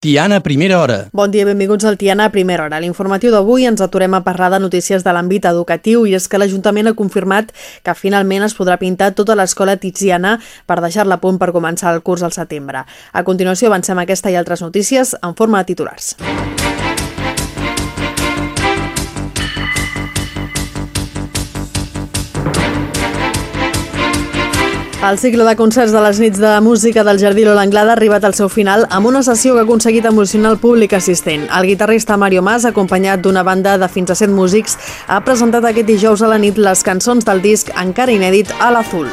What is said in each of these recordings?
Tiana, primera hora. Bon dia, benvinguts al Tiana primera hora. L'informatiu d'avui ens aturem a parlar de notícies de l'àmbit educatiu i és que l'Ajuntament ha confirmat que finalment es podrà pintar tota l'escola tiziana per deixar-la a punt per començar el curs al setembre. A continuació avancem aquesta i altres notícies en forma de titulars. El cicle de concerts de les nits de música del Jardí Lola Anglada ha arribat al seu final amb una sessió que ha aconseguit emocionar el públic assistent. El guitarrista Mario Mas, acompanyat d'una banda de fins a 7 músics, ha presentat aquest dijous a la nit les cançons del disc encara inèdit a l'Azul.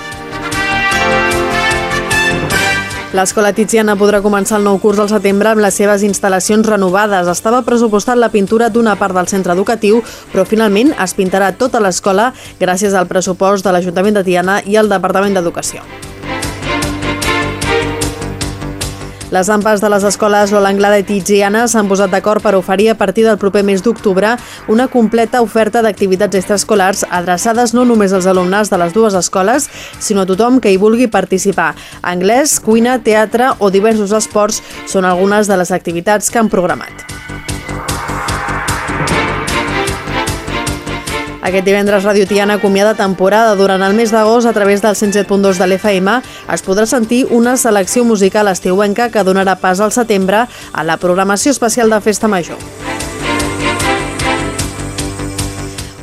L'escola Tiziana podrà començar el nou curs al setembre amb les seves instal·lacions renovades. Estava pressupostat la pintura d'una part del centre educatiu, però finalment es pintarà tota l'escola gràcies al pressupost de l'Ajuntament de Tiana i el Departament d'Educació. Les AMPAs de les escoles Lola Anglada i Tiziana s'han posat d'acord per oferir a partir del proper mes d'octubre una completa oferta d'activitats extraescolars adreçades no només als alumnes de les dues escoles, sinó a tothom que hi vulgui participar. Anglès, cuina, teatre o diversos esports són algunes de les activitats que han programat. Aquest divendres Radio Tiana acomiada temporada. Durant el mes d'agost, a través del 107.2 de l'FM, es podrà sentir una selecció musical estiuenca que donarà pas al setembre a la programació especial de Festa Major.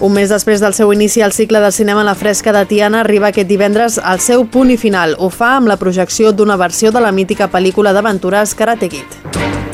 Un mes després del seu inici, el cicle de cinema a la fresca de Tiana arriba aquest divendres al seu punt i final. Ho fa amb la projecció d'una versió de la mítica pel·lícula d'aventures Karate Kid.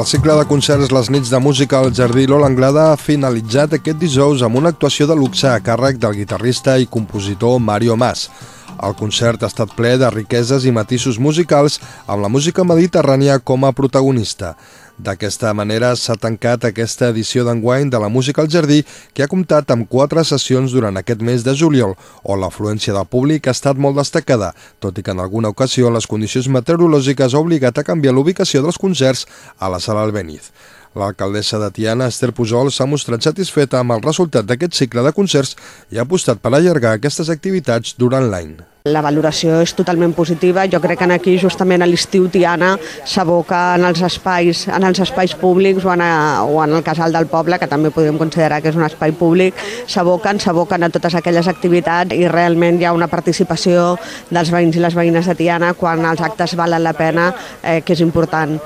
El cicle de concerts Les nits de música al Jardí Lola Anglada ha finalitzat aquest dijous amb una actuació de luxe a càrrec del guitarrista i compositor Mario Mas. El concert ha estat ple de riqueses i matisos musicals amb la música mediterrània com a protagonista. D'aquesta manera s'ha tancat aquesta edició d'enguany de la Música al Jardí que ha comptat amb quatre sessions durant aquest mes de juliol on l'afluència del públic ha estat molt destacada, tot i que en alguna ocasió les condicions meteorològiques ha obligat a canviar l'ubicació dels concerts a la sala Albéniz. L'alcaldessa de Tiana, Esther Pujol, s'ha mostrat satisfeta amb el resultat d'aquest cicle de concerts i ha apostat per allargar aquestes activitats durant l'any. La valoració és totalment positiva. Jo crec que aquí justament a l'estiu Tiana s'aboca en els espais en els espais públics o en, a, o en el casal del poble, que també podem considerar que és un espai públic, s'aboquen, s'aboquen a totes aquelles activitats i realment hi ha una participació dels veïns i les veïnes de Tiana quan els actes valen la pena, eh, que és important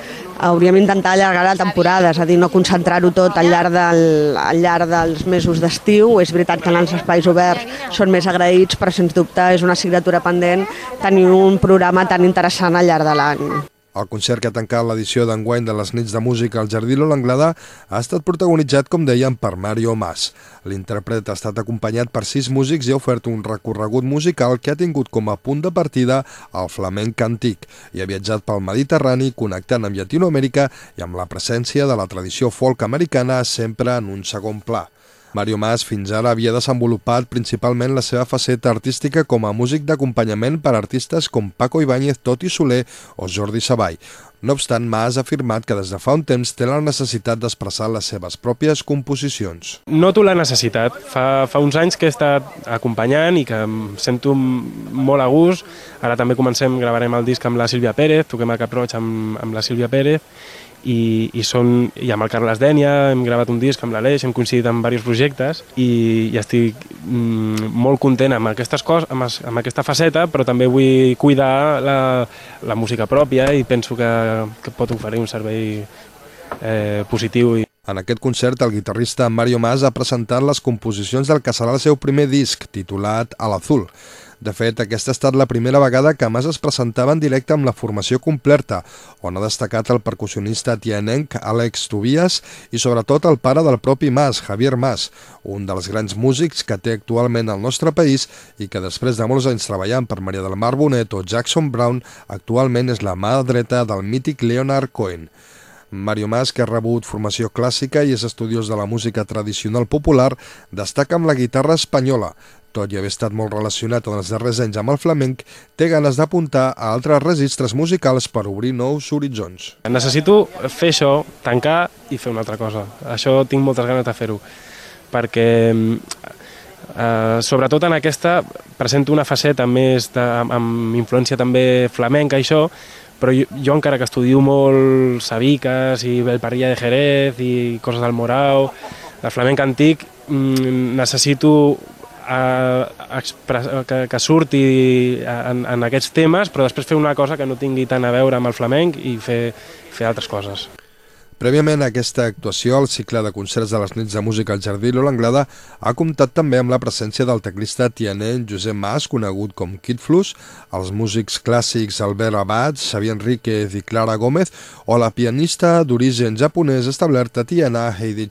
hauríem d'intentar allargar la temporada, és a dir, no concentrar-ho tot al llarg, del, al llarg dels mesos d'estiu. És veritat que els espais oberts són més agraïts, però sens dubte és una assignatura pendent tenir un programa tan interessant al llarg de l'any. El concert que ha tancat l'edició d'enguany de les nits de música al Jardí Lola Anglada ha estat protagonitzat, com dèiem, per Mario Mas. L'intèrpret ha estat acompanyat per sis músics i ha ofert un recorregut musical que ha tingut com a punt de partida el flamenc antic i ha viatjat pel Mediterrani connectant amb Llatinoamèrica i amb la presència de la tradició folk americana sempre en un segon pla. Mario Mas fins ara havia desenvolupat principalment la seva faceta artística com a músic d'acompanyament per artistes com Paco Ibáñez, Toti Soler o Jordi Savall. No obstant, Mas ha afirmat que des de fa un temps té la necessitat d'expressar les seves pròpies composicions. Noto la necessitat. Fa, fa uns anys que he estat acompanyant i que em sento molt a gust. Ara també comencem, gravarem el disc amb la Sílvia Pérez, toquem a Cap Roig amb, amb la Sílvia Pérez i, i, són, i amb el Carles Dènia hem gravat un disc amb l'Aleix, hem coincidit en diversos projectes i, i estic mm, molt content amb, aquestes coses, amb, amb aquesta faceta, però també vull cuidar la, la música pròpia i penso que, que pot oferir un servei eh, positiu. I... En aquest concert, el guitarrista Mario Mas ha presentat les composicions del que serà el seu primer disc, titulat A l'Azul. De fet, aquesta ha estat la primera vegada que Mas es presentava en directe amb la formació completa, on ha destacat el percussionista tianenc Àlex Tobias i sobretot el pare del propi Mas, Javier Mas, un dels grans músics que té actualment al nostre país i que després de molts anys treballant per Maria del Mar Bonet o Jackson Brown, actualment és la mà dreta del mític Leonard Cohen. Mario Mas, que ha rebut formació clàssica i és estudiós de la música tradicional popular, destaca amb la guitarra espanyola. Tot i haver estat molt relacionat en els darrers anys amb el flamenc, té ganes d'apuntar a altres registres musicals per obrir nous horitzons. Necessito fer això, tancar i fer una altra cosa. Això tinc moltes ganes de fer-ho, perquè eh, sobretot en aquesta presento una faceta més de, amb influència també flamenca i això, però jo, jo encara que estudio molt sabiques i el parrilla de Jerez i coses del Morao, del flamenc antic, mm, necessito eh, que, que surti en, en aquests temes, però després fer una cosa que no tingui tant a veure amb el flamenc i fer, fer altres coses. Prèviament a aquesta actuació, el cicle de concerts de les nits de música al Jardí L'Olanglada ha comptat també amb la presència del teclista tianenc Josep Mas, conegut com Kid Flus, els músics clàssics Albert Abad, Xavier Enríquez i Clara Gómez o la pianista d'origen japonès establerta Tiana Heidi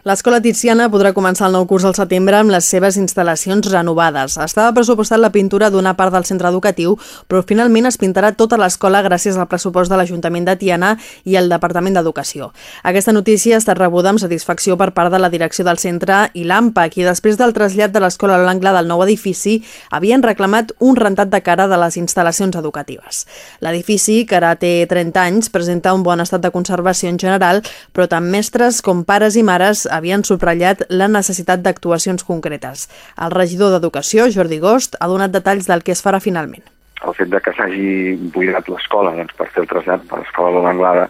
L'escola Tiziana podrà començar el nou curs al setembre amb les seves instal·lacions renovades. Estava pressupostat la pintura d'una part del centre educatiu, però finalment es pintarà tota l'escola gràcies al pressupost de l'Ajuntament de Tiana i el Departament d'Educació. Aquesta notícia ha estat rebuda amb satisfacció per part de la direcció del centre i l'AMPA, qui després del trasllat de l'escola a l'angle del nou edifici havien reclamat un rentat de cara de les instal·lacions educatives. L'edifici, que ara té 30 anys, presenta un bon estat de conservació en general, però tant mestres com pares i mares havien subratllat la necessitat d'actuacions concretes. El regidor d'Educació, Jordi Gost, ha donat detalls del que es farà finalment. El fet de que s'hagi buidat l'escola doncs, per fer el trasllat per l'escola de l'Anglada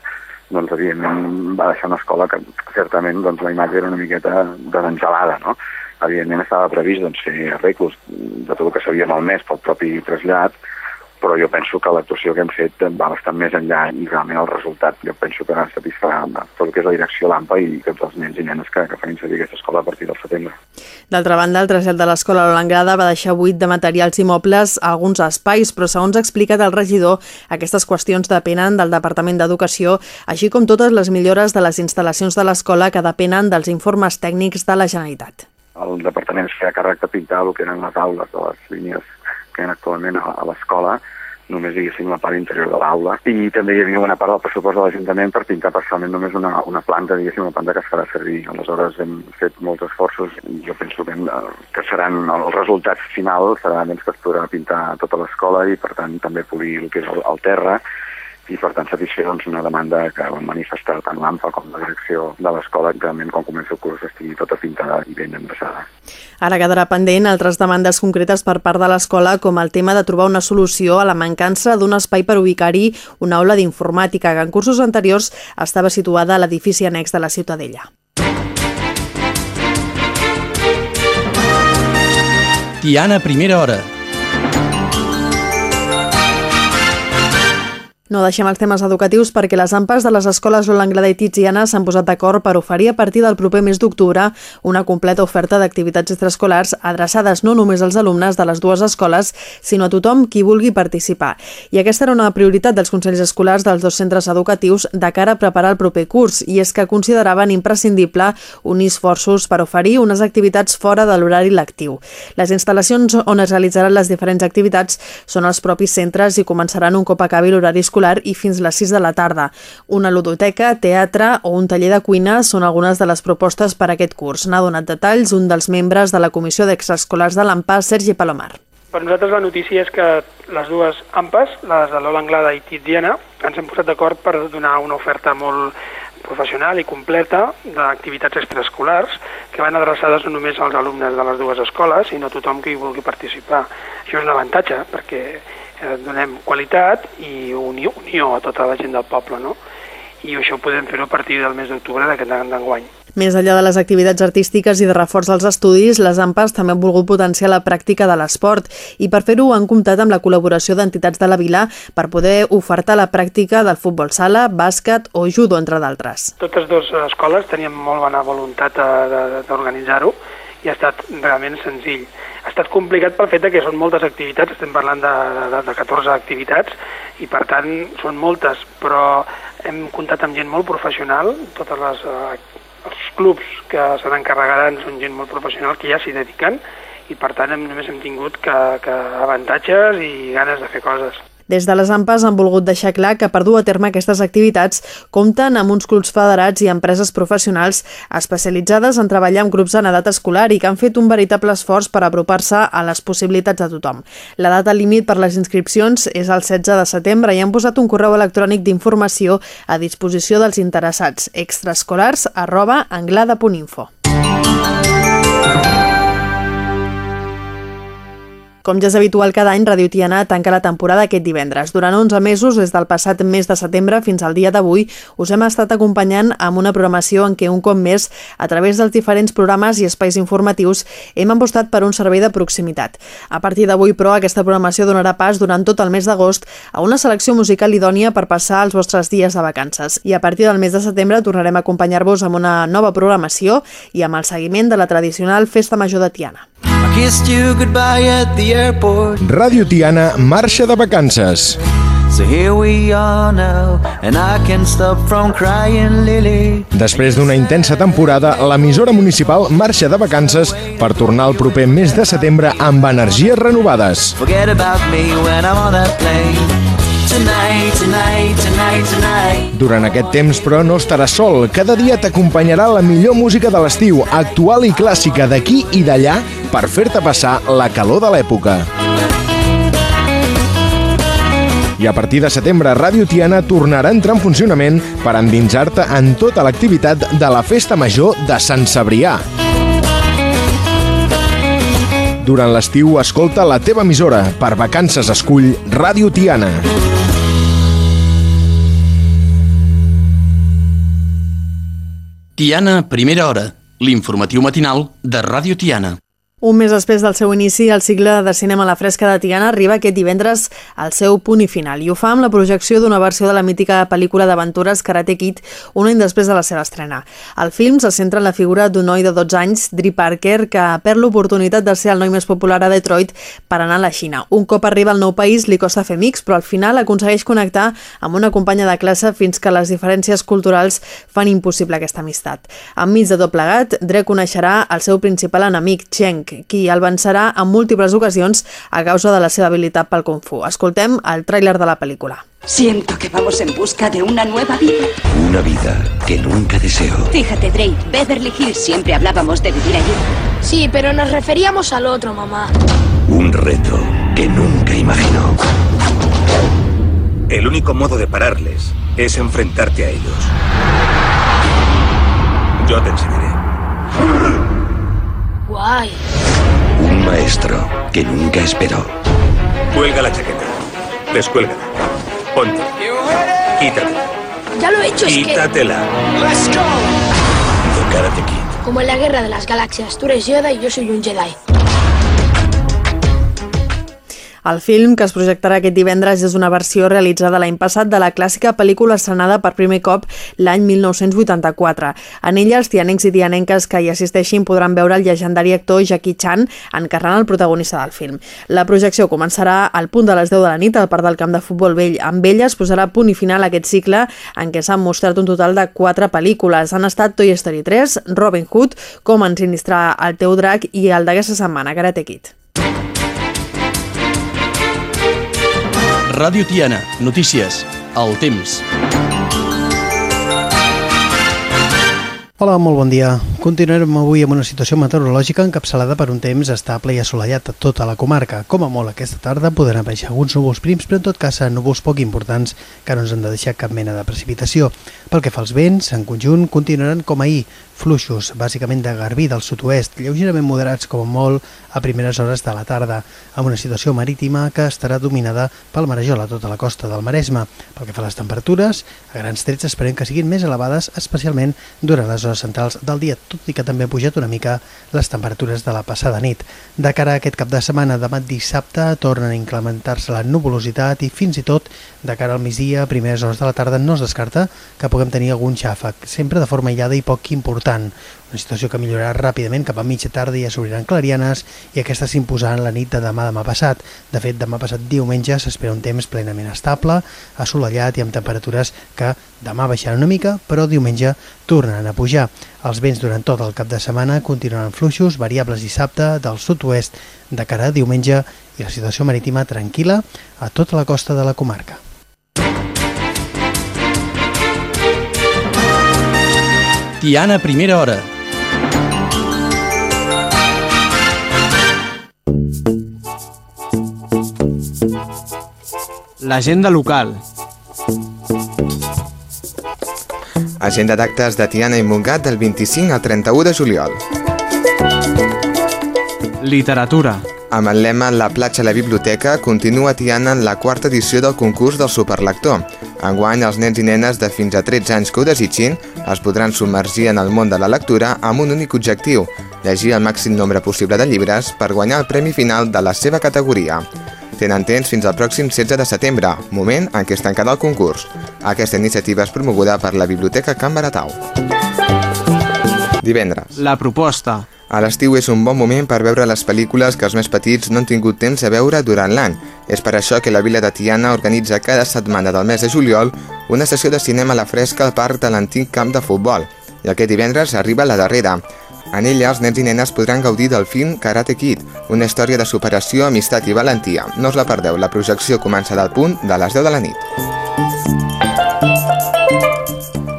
doncs, evidentment, va deixar una escola que, certament doncs, la imatge era una miqueta desengelada, no? Evidentment estava previst doncs, fer arreglos de tot el que s'havia malmès pel propi trasllat, però jo penso que l'actuació que hem fet va bastant més enllà i realment el resultat jo penso que satisfarà tot el que és la direcció l'AMPA i tots els nens i nenes que, que faran servir aquesta escola a partir del setembre. D'altra banda, el trasllat de l'escola a l'Olangrada va deixar buit de materials i mobles a alguns espais, però segons ha explicat el regidor, aquestes qüestions depenen del Departament d'Educació, així com totes les millores de les instal·lacions de l'escola que depenen dels informes tècnics de la Generalitat. El departament es feia càrrec de pintar el que eren les aules de les línies que actualment a, l'escola, només diguéssim la part interior de l'aula i també hi havia una part del pressupost de l'Ajuntament per pintar parcialment només una, una planta, diguéssim, una planta que es farà servir. Aleshores hem fet molts esforços i jo penso que, hem, que seran el resultat final serà doncs, que es podrà pintar tota l'escola i per tant també polir el que és el, el terra i per tant satisfer doncs, una demanda que van manifestar tant l'AMPA com la direcció de l'escola que realment quan comença el curs estigui tota pintada i ben endreçada. Ara quedarà pendent altres demandes concretes per part de l'escola com el tema de trobar una solució a la mancança d'un espai per ubicar-hi una aula d'informàtica que en cursos anteriors estava situada a l'edifici annex de la Ciutadella. Tiana Primera Hora No deixem els temes educatius perquè les AMPAs de les escoles L'Anglada i Tiziana s'han posat d'acord per oferir a partir del proper mes d'octubre una completa oferta d'activitats extraescolars adreçades no només als alumnes de les dues escoles, sinó a tothom qui vulgui participar. I aquesta era una prioritat dels consells escolars dels dos centres educatius de cara a preparar el proper curs, i és que consideraven imprescindible unir esforços per oferir unes activitats fora de l'horari lectiu. Les instal·lacions on es realitzaran les diferents activitats són els propis centres i començaran un cop acabi l'horari escolar escolar i fins les 6 de la tarda. Una ludoteca, teatre o un taller de cuina són algunes de les propostes per a aquest curs. N'ha donat detalls un dels membres de la Comissió d'Extraescolars de l'AMPA, Sergi Palomar. Per nosaltres la notícia és que les dues AMPAs, les de l'Ola Anglada i Tiziana, ens hem posat d'acord per donar una oferta molt professional i completa d'activitats extraescolars que van adreçades no només als alumnes de les dues escoles, sinó a tothom que hi vulgui participar. Això és un avantatge perquè eh, donem qualitat i unió, unió a tota la gent del poble, no? i això podem fer a partir del mes d'octubre d'aquest any d'enguany. Més enllà de les activitats artístiques i de reforç als estudis, les AMPAs també han volgut potenciar la pràctica de l'esport i per fer-ho han comptat amb la col·laboració d'entitats de la vila per poder ofertar la pràctica del futbol sala, bàsquet o judo, entre d'altres. Totes dues escoles tenien molt bona voluntat d'organitzar-ho i ha estat realment senzill. Ha estat complicat pel fet que són moltes activitats, estem parlant de, de, de 14 activitats, i per tant són moltes, però hem comptat amb gent molt professional, totes les eh, els clubs que se n'encarregaran són gent molt professional que ja s'hi dediquen i per tant hem, només hem tingut que, que avantatges i ganes de fer coses. Des de les AMPAs han volgut deixar clar que per dur a terme aquestes activitats compten amb uns clubs federats i empreses professionals especialitzades en treballar amb grups en edat escolar i que han fet un veritable esforç per apropar-se a les possibilitats de tothom. La data límit per les inscripcions és el 16 de setembre i han posat un correu electrònic d'informació a disposició dels interessats extraescolars arroba anglada.info. Com ja és habitual cada any, Radio Tiana tanca la temporada aquest divendres. Durant 11 mesos, des del passat mes de setembre fins al dia d'avui, us hem estat acompanyant amb una programació en què un cop més, a través dels diferents programes i espais informatius, hem apostat per un servei de proximitat. A partir d'avui, però, aquesta programació donarà pas durant tot el mes d'agost a una selecció musical idònia per passar els vostres dies de vacances. I a partir del mes de setembre tornarem a acompanyar-vos amb una nova programació i amb el seguiment de la tradicional Festa Major de Tiana. Ràdio Tiana marxa de vacances. So here we are now, and I can't stop from crying, Lily. Després d'una intensa temporada, l'emissora municipal marxa de vacances per tornar el proper mes de setembre amb energies renovades. Forget about me when I'm on that plane. Durant aquest temps, però, no estaràs sol. Cada dia t'acompanyarà la millor música de l'estiu, actual i clàssica d'aquí i d'allà, per fer-te passar la calor de l'època. I a partir de setembre, Ràdio Tiana tornarà a entrar en funcionament per endinsar-te en tota l'activitat de la Festa Major de Sant Cebrià. Durant l'estiu, escolta la teva emissora. Per vacances escull Ràdio Tiana. Tiana, primera hora. L'informatiu matinal de Ràdio Tiana. Un mes després del seu inici, el cicle de cinema La Fresca de Tiana arriba aquest divendres al seu punt i final i ho fa amb la projecció d'una versió de la mítica pel·lícula d'aventures Karate Kid un any després de la seva estrena. El film se centra en la figura d'un noi de 12 anys, Dri Parker, que perd l'oportunitat de ser el noi més popular a Detroit per anar a la Xina. Un cop arriba al nou país li costa fer amics, però al final aconsegueix connectar amb una companya de classe fins que les diferències culturals fan impossible aquesta amistat. Enmig de tot plegat, Dre coneixerà el seu principal enemic, Cheng, qui el vencerà en múltiples ocasions a causa de la seva habilitat pel Kung Fu. Escoltem el tràiler de la pel·lícula. Siento que vamos en busca de una nueva vida. Una vida que nunca deseo. Fíjate, Drake, Beverly Hills siempre hablábamos de vivir allí. Sí, pero nos referíamos al otro, mamá. Un reto que nunca imaginó. El único modo de pararles es enfrentarte a ellos. Yo te enseñaré. Guay. Un maestro que nunca esperó. Cuelga la chaqueta. Descuélgala. Ponte. Quítatela. Ya lo he hecho, es que... Quítatela. Let's go. The Karate Kid. Como en la Guerra de las Galaxias. Tú eres Yoda y yo soy un Jedi. El film, que es projectarà aquest divendres, és una versió realitzada l'any passat de la clàssica pel·lícula estrenada per primer cop l'any 1984. En ella, els tianencs i tianenques que hi assisteixin podran veure el llegendari actor Jackie Chan encarnant el protagonista del film. La projecció començarà al punt de les 10 de la nit al Parc del Camp de Futbol Vell. Amb ella es posarà punt i final aquest cicle en què s'han mostrat un total de 4 pel·lícules. Han estat Toy Story 3, Robin Hood, Com ensinistrar el teu drac i el d'aquesta setmana, Karate Kid. Ràdio Tiana, notícies, el temps. Hola, molt bon dia. Continuarem avui amb una situació meteorològica encapçalada per un temps estable i assolellat a tota la comarca. Com a molt aquesta tarda podran aparèixer alguns núvols prims, però en tot cas núvols poc importants que no ens han de deixar cap mena de precipitació. Pel que fa als vents, en conjunt continuaran com ahir, fluixos, bàsicament de garbí del sud-oest, lleugerament moderats com a molt a primeres hores de la tarda, amb una situació marítima que estarà dominada pel marejol a tota la costa del Maresme. Pel que fa a les temperatures, a grans trets esperem que siguin més elevades, especialment durant les hores centrals del dia, tot i que també ha pujat una mica les temperatures de la passada nit. De cara a aquest cap de setmana, demà dissabte, tornen a incrementar-se la nuvolositat i fins i tot de cara al migdia, a primeres hores de la tarda, no es descarta que puguem tenir algun xàfec, sempre de forma aïllada i poc important. Una situació que millorarà ràpidament cap a mitja tarda ja s'obriran clarianes i aquesta s'imposaran la nit de demà demà passat. De fet, demà passat diumenge s'espera un temps plenament estable, assolellat i amb temperatures que demà baixaran una mica, però diumenge tornaran a pujar. Els vents durant tot el cap de setmana continuaran fluixos, variables dissabte del sud-oest de cara a diumenge i la situació marítima tranquil·la a tota la costa de la comarca. Tiana, primera hora. L'agenda local. Agenda d'actes de Tiana i Montgat del 25 al 31 de juliol. Literatura. Amb el lema La platja a la biblioteca continua Tiana en la quarta edició del concurs del superlector. Enguany, els nens i nenes de fins a 13 anys que ho desitgin es podran submergir en el món de la lectura amb un únic objectiu, llegir el màxim nombre possible de llibres per guanyar el premi final de la seva categoria. Tenen temps fins al pròxim 16 de setembre, moment en què es tancarà el concurs. Aquesta iniciativa és promoguda per la Biblioteca Can Baratau. Divendres. La proposta. A l'estiu és un bon moment per veure les pel·lícules que els més petits no han tingut temps de veure durant l'any. És per això que la Vila de Tiana organitza cada setmana del mes de juliol una sessió de cinema a la fresca al parc de l'antic camp de futbol. I aquest divendres arriba la darrera. En ella, els nens i nenes podran gaudir del film Karate Kid, una història de superació, amistat i valentia. No us la perdeu, la projecció començarà al punt de les 10 de la nit.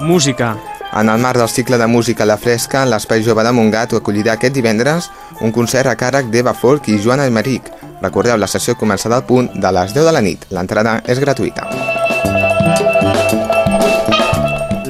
Música. En el marc del cicle de música la fresca, l'Espai Jove de Montgat acollirà aquest divendres un concert a càrrec d'Eva Folk i Joan Almeric. Recordeu, la sessió començarà al punt de les 10 de la nit. L'entrada és gratuïta.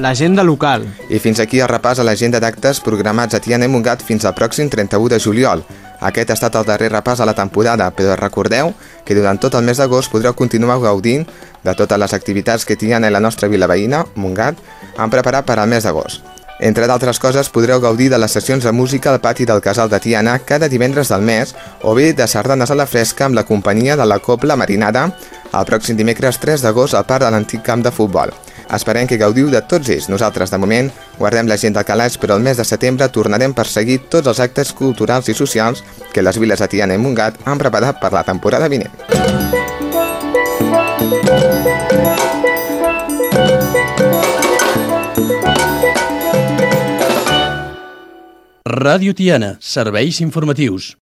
L'agenda local. I fins aquí el repàs a l'agenda d'actes programats a Tiana i Montgat fins al pròxim 31 de juliol. Aquest ha estat el darrer repàs a la temporada, però recordeu que durant tot el mes d'agost podreu continuar gaudint de totes les activitats que Tiana i la nostra vila veïna, Montgat, han preparat per al mes d'agost. Entre d'altres coses, podreu gaudir de les sessions de música al pati del Casal de Tiana cada divendres del mes o bé de sardanes a la fresca amb la companyia de la Copla Marinada el pròxim dimecres 3 d'agost al parc de l'antic camp de futbol. Esperem que gaudiu de tots ells. Nosaltres, de moment, guardem la gent del calaix, però el mes de setembre tornarem per seguir tots els actes culturals i socials que les viles de Tiana i Montgat han preparat per la temporada vinent. Ràdio Tiana, serveis informatius.